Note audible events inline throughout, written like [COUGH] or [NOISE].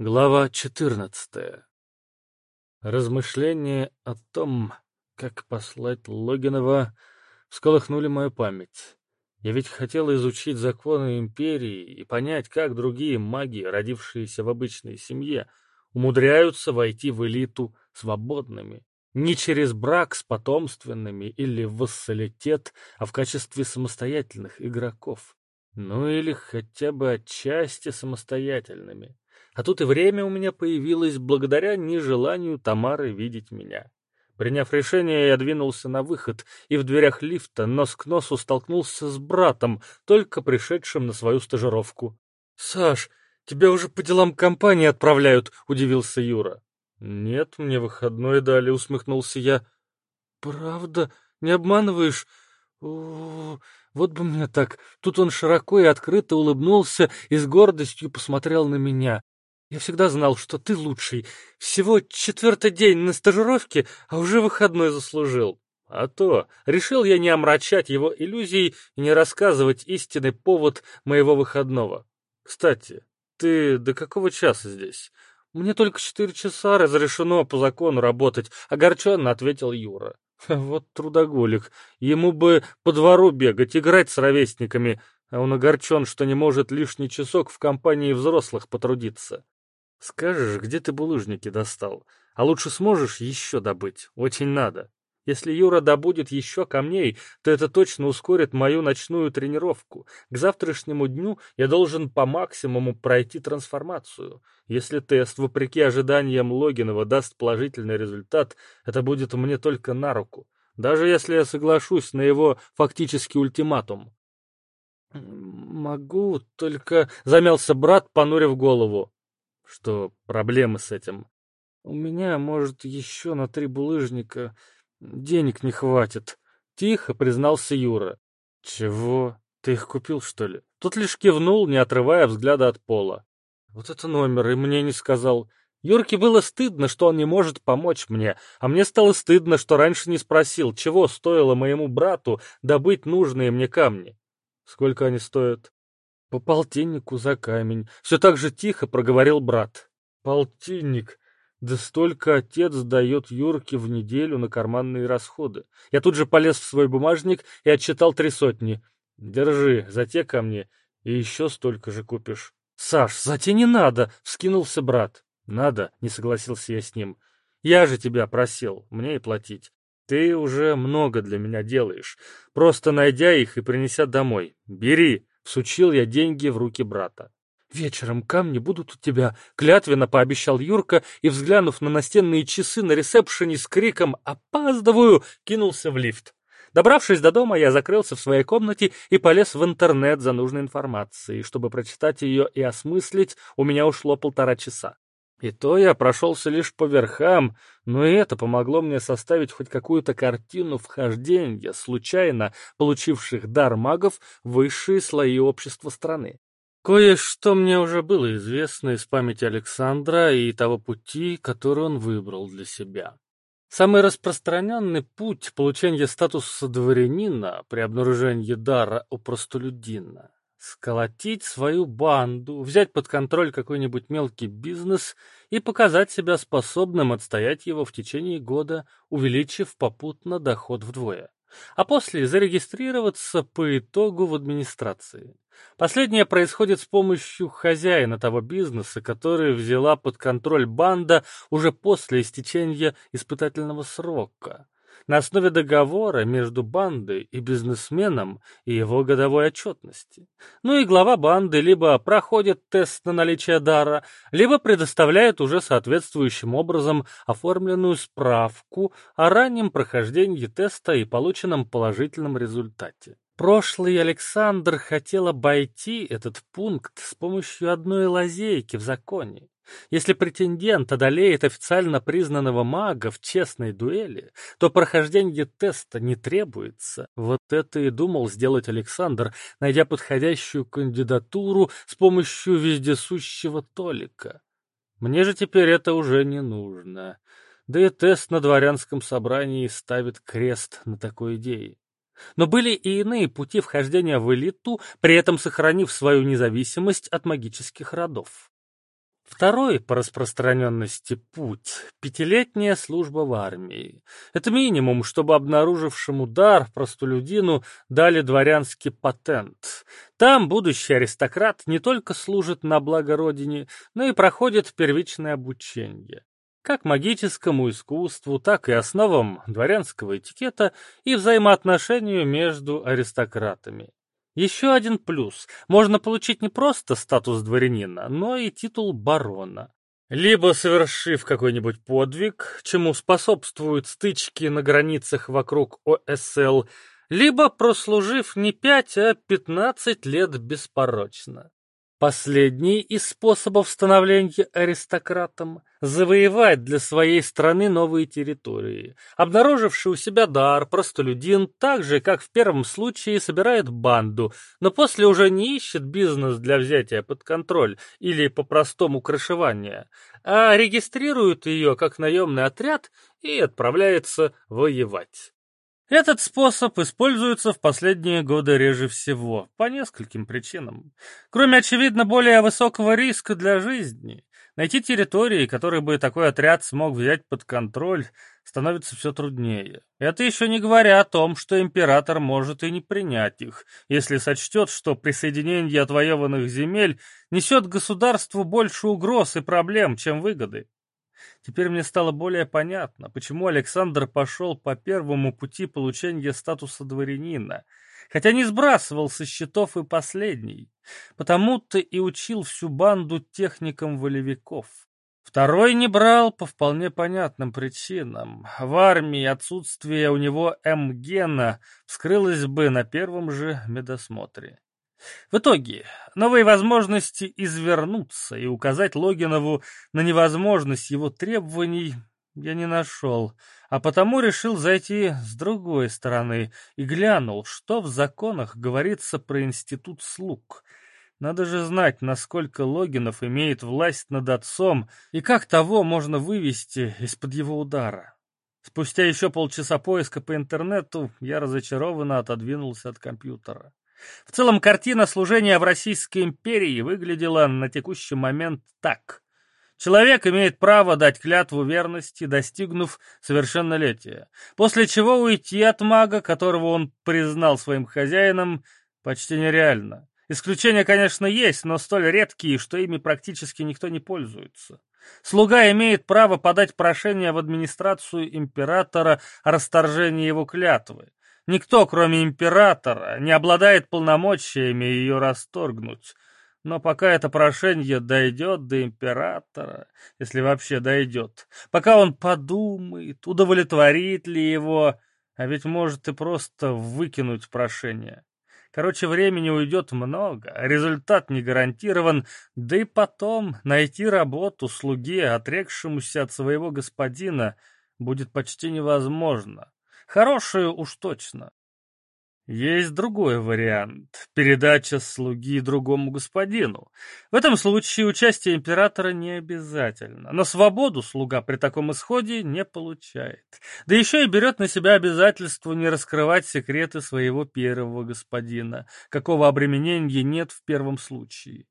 Глава 14. Размышления о том, как послать Логинова, всколыхнули мою память. Я ведь хотел изучить законы империи и понять, как другие маги, родившиеся в обычной семье, умудряются войти в элиту свободными. Не через брак с потомственными или вассалитет, а в качестве самостоятельных игроков. Ну или хотя бы отчасти самостоятельными. А тут и время у меня появилось благодаря нежеланию Тамары видеть меня. Приняв решение, я двинулся на выход и в дверях лифта нос к носу столкнулся с братом, только пришедшим на свою стажировку. — Саш, тебя уже по делам компании отправляют, — удивился Юра. — Нет, мне выходной дали, — усмехнулся я. — Правда? Не обманываешь? О, вот бы мне так. Тут он широко и открыто улыбнулся и с гордостью посмотрел на меня. Я всегда знал, что ты лучший. Всего четвертый день на стажировке, а уже выходной заслужил. А то, решил я не омрачать его иллюзий и не рассказывать истинный повод моего выходного. Кстати, ты до какого часа здесь? Мне только четыре часа разрешено по закону работать, огорченно ответил Юра. Вот трудоголик. Ему бы по двору бегать, играть с ровесниками, а он огорчен, что не может лишний часок в компании взрослых потрудиться. Скажешь, где ты булыжники достал? А лучше сможешь еще добыть. Очень надо. Если Юра добудет еще камней, то это точно ускорит мою ночную тренировку. К завтрашнему дню я должен по максимуму пройти трансформацию. Если тест, вопреки ожиданиям Логинова, даст положительный результат, это будет мне только на руку. Даже если я соглашусь на его фактический ультиматум. «Могу, только...» — замялся брат, понурив голову что проблемы с этим. У меня, может, еще на три булыжника денег не хватит. Тихо признался Юра. Чего? Ты их купил, что ли? Тот лишь кивнул, не отрывая взгляда от пола. Вот это номер, и мне не сказал. Юрке было стыдно, что он не может помочь мне, а мне стало стыдно, что раньше не спросил, чего стоило моему брату добыть нужные мне камни. Сколько они стоят? По полтиннику за камень. Все так же тихо проговорил брат. Полтинник. Да столько отец дает Юрке в неделю на карманные расходы. Я тут же полез в свой бумажник и отчитал три сотни. Держи, за те камни, и еще столько же купишь. Саш, за те не надо, вскинулся брат. Надо, не согласился я с ним. Я же тебя просил, мне и платить. Ты уже много для меня делаешь. Просто найдя их и принеся домой. Бери. Сучил я деньги в руки брата. «Вечером камни будут у тебя», — клятвенно пообещал Юрка и, взглянув на настенные часы на ресепшене с криком «Опаздываю!», кинулся в лифт. Добравшись до дома, я закрылся в своей комнате и полез в интернет за нужной информацией. Чтобы прочитать ее и осмыслить, у меня ушло полтора часа. И то я прошелся лишь по верхам, но и это помогло мне составить хоть какую-то картину вхождения случайно получивших дар магов в высшие слои общества страны. Кое-что мне уже было известно из памяти Александра и того пути, который он выбрал для себя. Самый распространенный путь получения статуса дворянина при обнаружении дара у простолюдина сколотить свою банду, взять под контроль какой-нибудь мелкий бизнес и показать себя способным отстоять его в течение года, увеличив попутно доход вдвое. А после зарегистрироваться по итогу в администрации. Последнее происходит с помощью хозяина того бизнеса, который взяла под контроль банда уже после истечения испытательного срока на основе договора между бандой и бизнесменом и его годовой отчетности. Ну и глава банды либо проходит тест на наличие дара, либо предоставляет уже соответствующим образом оформленную справку о раннем прохождении теста и полученном положительном результате. Прошлый Александр хотел обойти этот пункт с помощью одной лазейки в законе. Если претендент одолеет официально признанного мага в честной дуэли, то прохождение теста не требуется. Вот это и думал сделать Александр, найдя подходящую кандидатуру с помощью вездесущего Толика. Мне же теперь это уже не нужно. Да и тест на дворянском собрании ставит крест на такой идее. Но были и иные пути вхождения в элиту, при этом сохранив свою независимость от магических родов. Второй по распространенности путь – пятилетняя служба в армии. Это минимум, чтобы обнаружившему дар простолюдину дали дворянский патент. Там будущий аристократ не только служит на благо родине, но и проходит первичное обучение. Как магическому искусству, так и основам дворянского этикета и взаимоотношению между аристократами. Еще один плюс. Можно получить не просто статус дворянина, но и титул барона. Либо совершив какой-нибудь подвиг, чему способствуют стычки на границах вокруг ОСЛ, либо прослужив не пять, а пятнадцать лет беспорочно. Последний из способов становления аристократом – завоевать для своей страны новые территории. Обнаруживший у себя дар, простолюдин, так же, как в первом случае, собирает банду, но после уже не ищет бизнес для взятия под контроль или по-простому крышевания, а регистрирует ее как наемный отряд и отправляется воевать. Этот способ используется в последние годы реже всего, по нескольким причинам. Кроме, очевидно, более высокого риска для жизни, найти территории, которые бы такой отряд смог взять под контроль, становится все труднее. Это еще не говоря о том, что император может и не принять их, если сочтет, что присоединение отвоеванных земель несет государству больше угроз и проблем, чем выгоды. Теперь мне стало более понятно, почему Александр пошел по первому пути получения статуса дворянина, хотя не сбрасывал со счетов и последний. Потому-то и учил всю банду техникам волевиков. Второй не брал по вполне понятным причинам. В армии отсутствие у него М-гена вскрылось бы на первом же медосмотре. В итоге, новые возможности извернуться и указать Логинову на невозможность его требований я не нашел, а потому решил зайти с другой стороны и глянул, что в законах говорится про институт слуг. Надо же знать, насколько Логинов имеет власть над отцом и как того можно вывести из-под его удара. Спустя еще полчаса поиска по интернету я разочарованно отодвинулся от компьютера. В целом картина служения в Российской империи выглядела на текущий момент так. Человек имеет право дать клятву верности, достигнув совершеннолетия, после чего уйти от мага, которого он признал своим хозяином, почти нереально. Исключения, конечно, есть, но столь редкие, что ими практически никто не пользуется. Слуга имеет право подать прошение в администрацию императора о расторжении его клятвы. Никто, кроме императора, не обладает полномочиями ее расторгнуть. Но пока это прошение дойдет до императора, если вообще дойдет, пока он подумает, удовлетворит ли его, а ведь может и просто выкинуть прошение. Короче, времени уйдет много, результат не гарантирован, да и потом найти работу слуге, отрекшемуся от своего господина, будет почти невозможно. Хорошую уж точно. Есть другой вариант – передача слуги другому господину. В этом случае участие императора не обязательно, но свободу слуга при таком исходе не получает. Да еще и берет на себя обязательство не раскрывать секреты своего первого господина, какого обременения нет в первом случае.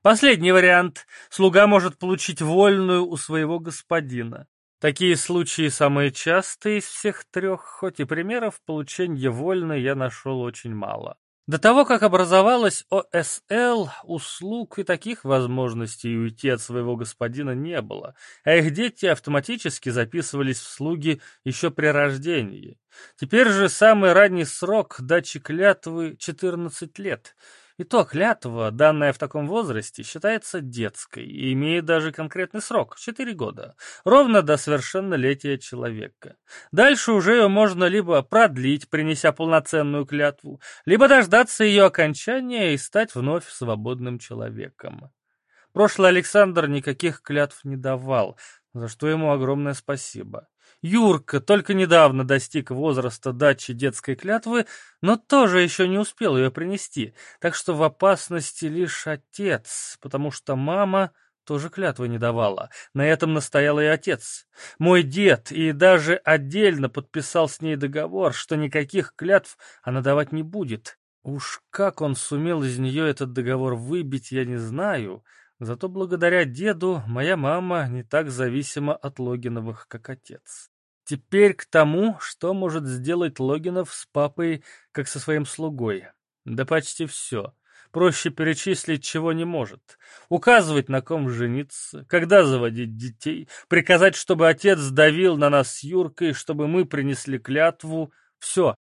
Последний вариант – слуга может получить вольную у своего господина. Такие случаи самые частые из всех трех, хоть и примеров получения вольной я нашел очень мало. До того, как образовалась ОСЛ, услуг и таких возможностей уйти от своего господина не было, а их дети автоматически записывались в слуги еще при рождении. Теперь же самый ранний срок дачи клятвы — 14 лет — и то клятва, данная в таком возрасте, считается детской и имеет даже конкретный срок – 4 года, ровно до совершеннолетия человека. Дальше уже ее можно либо продлить, принеся полноценную клятву, либо дождаться ее окончания и стать вновь свободным человеком. Прошлый Александр никаких клятв не давал, за что ему огромное спасибо. Юрка только недавно достиг возраста дачи детской клятвы, но тоже еще не успел ее принести, так что в опасности лишь отец, потому что мама тоже клятвы не давала. На этом настоял и отец. Мой дед и даже отдельно подписал с ней договор, что никаких клятв она давать не будет. Уж как он сумел из нее этот договор выбить, я не знаю, Зато благодаря деду моя мама не так зависима от Логиновых, как отец. Теперь к тому, что может сделать Логинов с папой, как со своим слугой. Да почти все. Проще перечислить, чего не может. Указывать, на ком жениться, когда заводить детей, приказать, чтобы отец давил на нас с Юркой, чтобы мы принесли клятву. Все,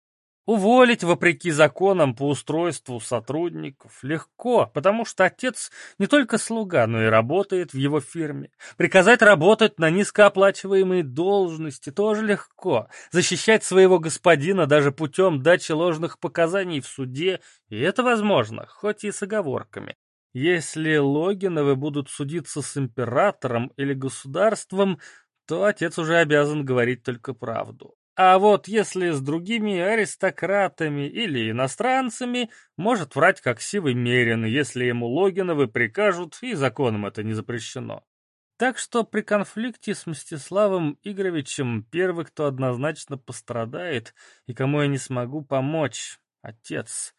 Уволить, вопреки законам по устройству сотрудников, легко, потому что отец не только слуга, но и работает в его фирме. Приказать работать на низкооплачиваемые должности тоже легко. Защищать своего господина даже путем дачи ложных показаний в суде, и это возможно, хоть и с оговорками. Если Логиновы будут судиться с императором или государством, то отец уже обязан говорить только правду. А вот если с другими аристократами или иностранцами, может врать как сивый мерин, если ему Логиновы прикажут, и законом это не запрещено. Так что при конфликте с Мстиславом Игоревичем первый, кто однозначно пострадает и кому я не смогу помочь, отец.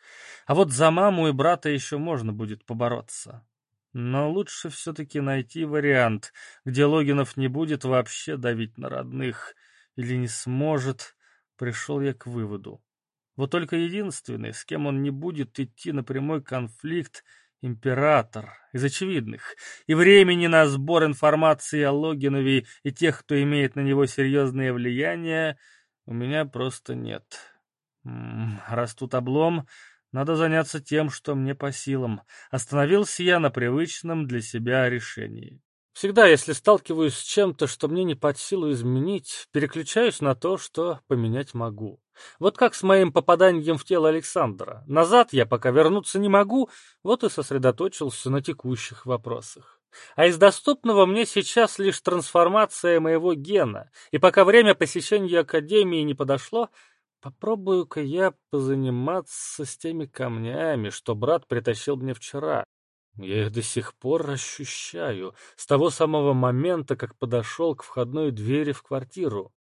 А вот за маму и брата еще можно будет побороться. Но лучше все-таки найти вариант, где Логинов не будет вообще давить на родных – или не сможет, пришел я к выводу. Вот только единственный, с кем он не будет идти на прямой конфликт, император, из очевидных, и времени на сбор информации о Логинове и тех, кто имеет на него серьезное влияние, у меня просто нет. М -м, раз тут облом, надо заняться тем, что мне по силам. Остановился я на привычном для себя решении. Всегда, если сталкиваюсь с чем-то, что мне не под силу изменить, переключаюсь на то, что поменять могу. Вот как с моим попаданием в тело Александра. Назад я пока вернуться не могу, вот и сосредоточился на текущих вопросах. А из доступного мне сейчас лишь трансформация моего гена, и пока время посещения Академии не подошло, попробую-ка я позаниматься с теми камнями, что брат притащил мне вчера. Я их до сих пор ощущаю, с того самого момента, как подошел к входной двери в квартиру.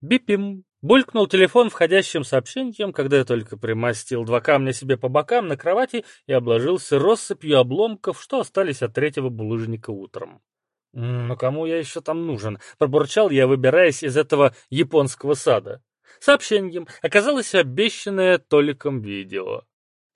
Бипим! Булькнул телефон входящим сообщением, когда я только примостил два камня себе по бокам на кровати и обложился россыпью обломков, что остались от третьего булыжника утром. «Ну кому я еще там нужен?» — пробурчал я, выбираясь из этого японского сада. Сообщением оказалось обещанное Толиком видео.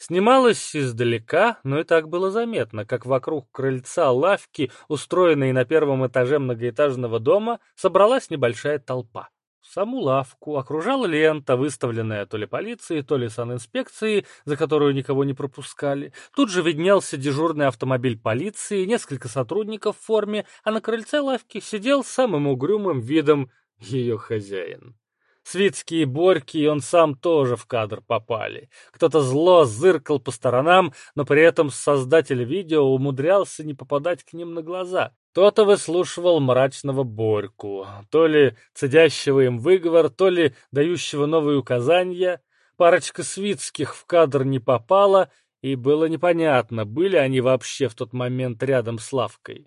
Снималось издалека, но и так было заметно, как вокруг крыльца лавки, устроенной на первом этаже многоэтажного дома, собралась небольшая толпа. Саму лавку окружала лента, выставленная то ли полицией, то ли санинспекцией, за которую никого не пропускали. Тут же виднелся дежурный автомобиль полиции, несколько сотрудников в форме, а на крыльце лавки сидел самым угрюмым видом ее хозяин. Свицкий и он сам тоже в кадр попали. Кто-то зло зыркал по сторонам, но при этом создатель видео умудрялся не попадать к ним на глаза. Кто-то выслушивал мрачного Борьку, то ли цедящего им выговор, то ли дающего новые указания. Парочка Свицких в кадр не попала, и было непонятно, были они вообще в тот момент рядом с Лавкой.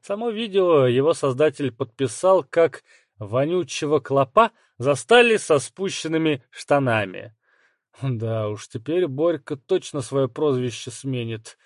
Само видео его создатель подписал как вонючего клопа застали со спущенными штанами. Да уж, теперь Борька точно свое прозвище сменит.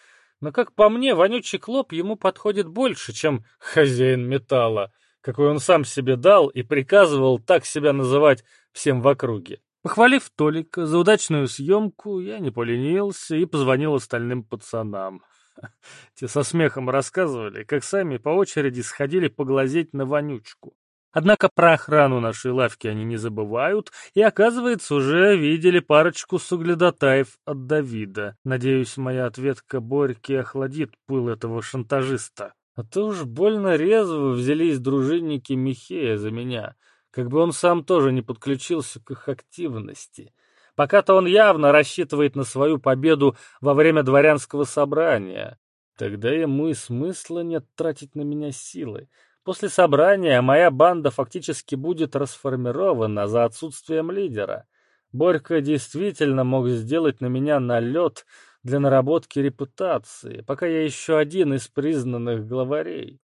Но, как по мне, вонючий клоп ему подходит больше, чем хозяин металла, какой он сам себе дал и приказывал так себя называть всем в округе. Похвалив Толика за удачную съемку, я не поленился и позвонил остальным пацанам. [LAUGHS] Те со смехом рассказывали, как сами по очереди сходили поглазеть на вонючку. Однако про охрану нашей лавки они не забывают, и, оказывается, уже видели парочку суглядотаев от Давида. Надеюсь, моя ответка Борьки охладит пыл этого шантажиста. А то уж больно резво взялись дружинники Михея за меня, как бы он сам тоже не подключился к их активности. Пока-то он явно рассчитывает на свою победу во время дворянского собрания. Тогда ему и смысла нет тратить на меня силы. После собрания моя банда фактически будет расформирована за отсутствием лидера. Борька действительно мог сделать на меня налет для наработки репутации, пока я еще один из признанных главарей.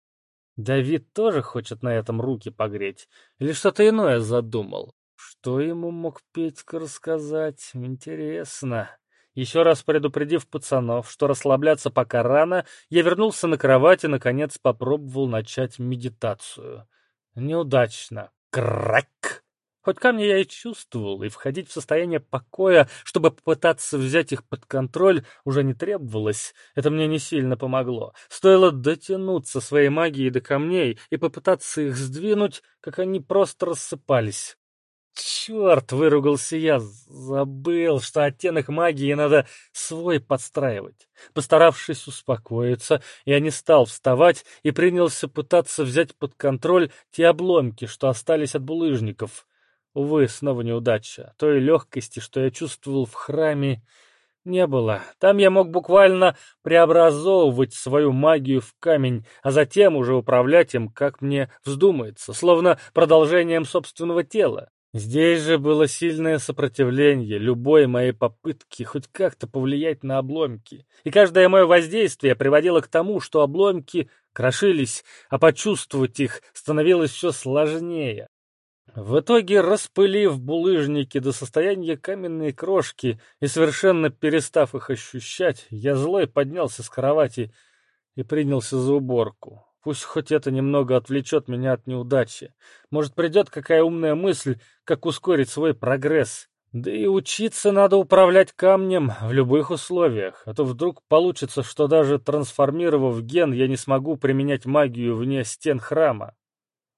Давид тоже хочет на этом руки погреть, или что-то иное задумал. Что ему мог Петька рассказать? Интересно. Еще раз предупредив пацанов, что расслабляться пока рано, я вернулся на кровать и, наконец, попробовал начать медитацию. Неудачно. Крак! Хоть камни я и чувствовал, и входить в состояние покоя, чтобы попытаться взять их под контроль, уже не требовалось. Это мне не сильно помогло. Стоило дотянуться своей магией до камней и попытаться их сдвинуть, как они просто рассыпались. Черт, выругался я, забыл, что оттенок магии надо свой подстраивать. Постаравшись успокоиться, я не стал вставать и принялся пытаться взять под контроль те обломки, что остались от булыжников. Увы, снова неудача. Той легкости, что я чувствовал в храме, не было. Там я мог буквально преобразовывать свою магию в камень, а затем уже управлять им, как мне вздумается, словно продолжением собственного тела. Здесь же было сильное сопротивление любой моей попытки хоть как-то повлиять на обломки. И каждое мое воздействие приводило к тому, что обломки крошились, а почувствовать их становилось все сложнее. В итоге, распылив булыжники до состояния каменной крошки и совершенно перестав их ощущать, я злой поднялся с кровати и принялся за уборку. Пусть хоть это немного отвлечет меня от неудачи. Может, придет какая умная мысль, как ускорить свой прогресс. Да и учиться надо управлять камнем в любых условиях, а то вдруг получится, что даже трансформировав ген, я не смогу применять магию вне стен храма.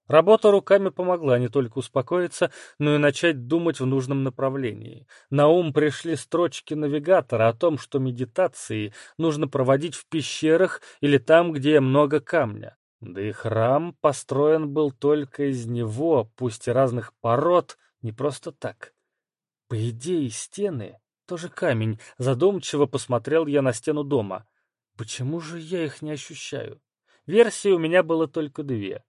Работа руками помогла не только успокоиться, но и начать думать в нужном направлении. На ум пришли строчки навигатора о том, что медитации нужно проводить в пещерах или там, где много камня. Да и храм построен был только из него, пусть и разных пород, не просто так. По идее, стены — тоже камень. Задумчиво посмотрел я на стену дома. Почему же я их не ощущаю? Версий у меня было только две.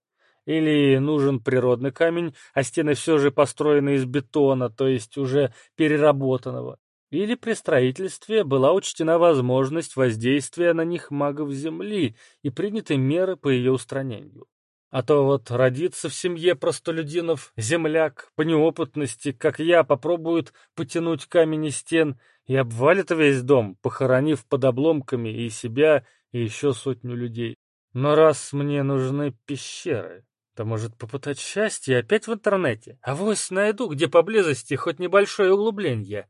Или нужен природный камень, а стены все же построены из бетона, то есть уже переработанного. Или при строительстве была учтена возможность воздействия на них магов Земли и приняты меры по ее устранению. А то вот родиться в семье простолюдинов, земляк, по неопытности, как я, попробует потянуть камень из стен и обвалит весь дом, похоронив под обломками и себя, и еще сотню людей. Но раз мне нужны пещеры, то может попытать счастье опять в интернете. А вось найду, где поблизости хоть небольшое углубление.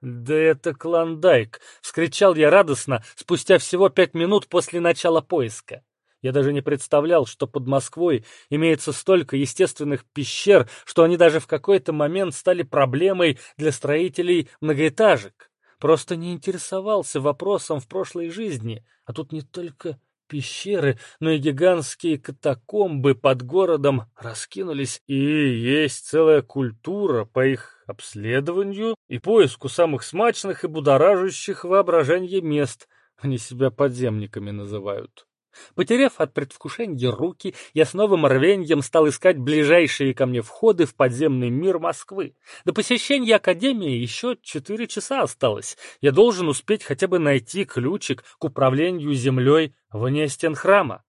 «Да это Клондайк!» — вскричал я радостно спустя всего пять минут после начала поиска. Я даже не представлял, что под Москвой имеется столько естественных пещер, что они даже в какой-то момент стали проблемой для строителей многоэтажек. Просто не интересовался вопросом в прошлой жизни, а тут не только пещеры, но и гигантские катакомбы под городом раскинулись, и есть целая культура по их обследованию и поиску самых смачных и будоражащих воображение мест. Они себя подземниками называют. Потеряв от предвкушения руки, я с новым рвеньем стал искать ближайшие ко мне входы в подземный мир Москвы. До посещения Академии еще четыре часа осталось. Я должен успеть хотя бы найти ключик к управлению землей вне стен храма.